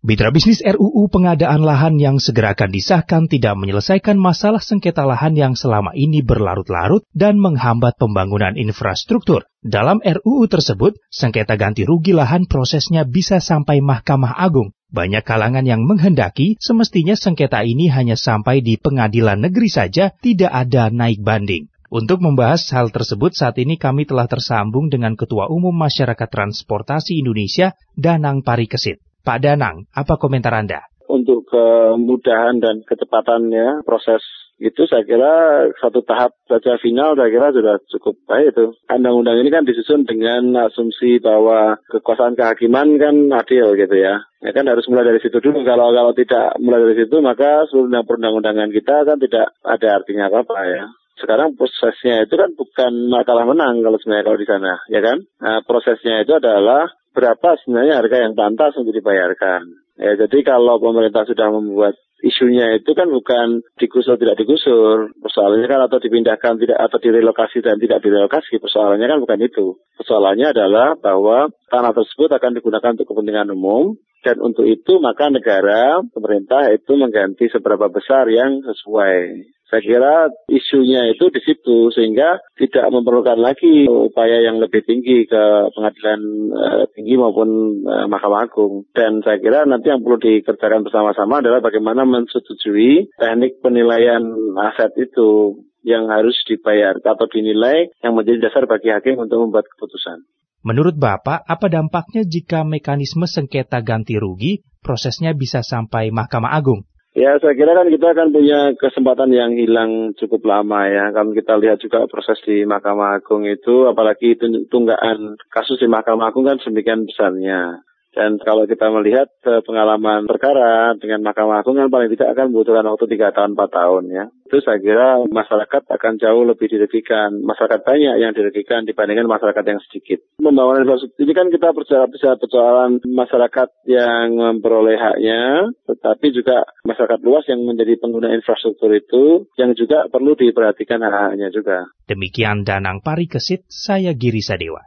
Mitra bisnis RUU pengadaan lahan yang segera akan disahkan tidak menyelesaikan masalah sengketa lahan yang selama ini berlarut-larut dan menghambat pembangunan infrastruktur. Dalam RUU tersebut, sengketa ganti rugi lahan prosesnya bisa sampai Mahkamah Agung. Banyak kalangan yang menghendaki semestinya sengketa ini hanya sampai di pengadilan negeri saja, tidak ada naik banding. Untuk membahas hal tersebut, saat ini kami telah tersambung dengan Ketua Umum Masyarakat Transportasi Indonesia, Danang Parikesit. Pak Danang, apa komentar Anda? Untuk kemudahan dan kecepatannya proses itu saya kira satu tahap saja final saya kira sudah cukup baik itu. Undang-undang ini kan disusun dengan asumsi bahwa kekuasaan kehakiman kan adil gitu ya. Ya kan harus mulai dari situ dulu. Kalau kalau tidak mulai dari situ maka seluruh perundang-undangan kita kan tidak ada artinya apa-apa ya sekarang prosesnya itu kan bukan kalah menang kalau sebenarnya kalau di sana, ya kan? Nah, prosesnya itu adalah berapa sebenarnya harga yang pantas untuk dibayarkan. Ya, jadi kalau pemerintah sudah membuat isunya itu kan bukan digusur tidak digusur. Persoalannya kan atau dipindahkan tidak atau direlokasi dan tidak direlokasi. Persoalannya kan bukan itu. Persoalannya adalah bahwa tanah tersebut akan digunakan untuk kepentingan umum dan untuk itu maka negara, pemerintah itu mengganti seberapa besar yang sesuai. Saya kira isunya itu di situ sehingga tidak memerlukan lagi upaya yang lebih tinggi ke pengadilan uh, tinggi maupun uh, Mahkamah Agung. Dan saya kira nanti yang perlu dikerjakan bersama-sama adalah bagaimana mensetujui teknik penilaian aset itu yang harus dibayar atau dinilai yang menjadi dasar bagi hakim untuk membuat keputusan. Menurut Bapak, apa dampaknya jika mekanisme sengketa ganti rugi prosesnya bisa sampai Mahkamah Agung? Ya, saya kira kan kita akan punya kesempatan yang hilang cukup lama ya. Kalau kita lihat juga proses di Mahkamah Agung itu, apalagi tunggaan kasus di Mahkamah Agung kan semikian besarnya. Dan kalau kita melihat uh, pengalaman perkara dengan Mahkamah Agung kan paling tidak akan membutuhkan waktu 3 tahun 4 tahun ya. Itu saya kira masyarakat akan jauh lebih dirugikan. Masyarakat banyak yang dirugikan dibandingkan masyarakat yang sedikit. Pembangunan infrastruktur ini kan kita bisa persoalan masyarakat yang memperoleh haknya, tetapi juga masyarakat luas yang menjadi pengguna infrastruktur itu yang juga perlu diperhatikan hak-haknya juga. Demikian Danang Parikesit, saya Giri Sadewa.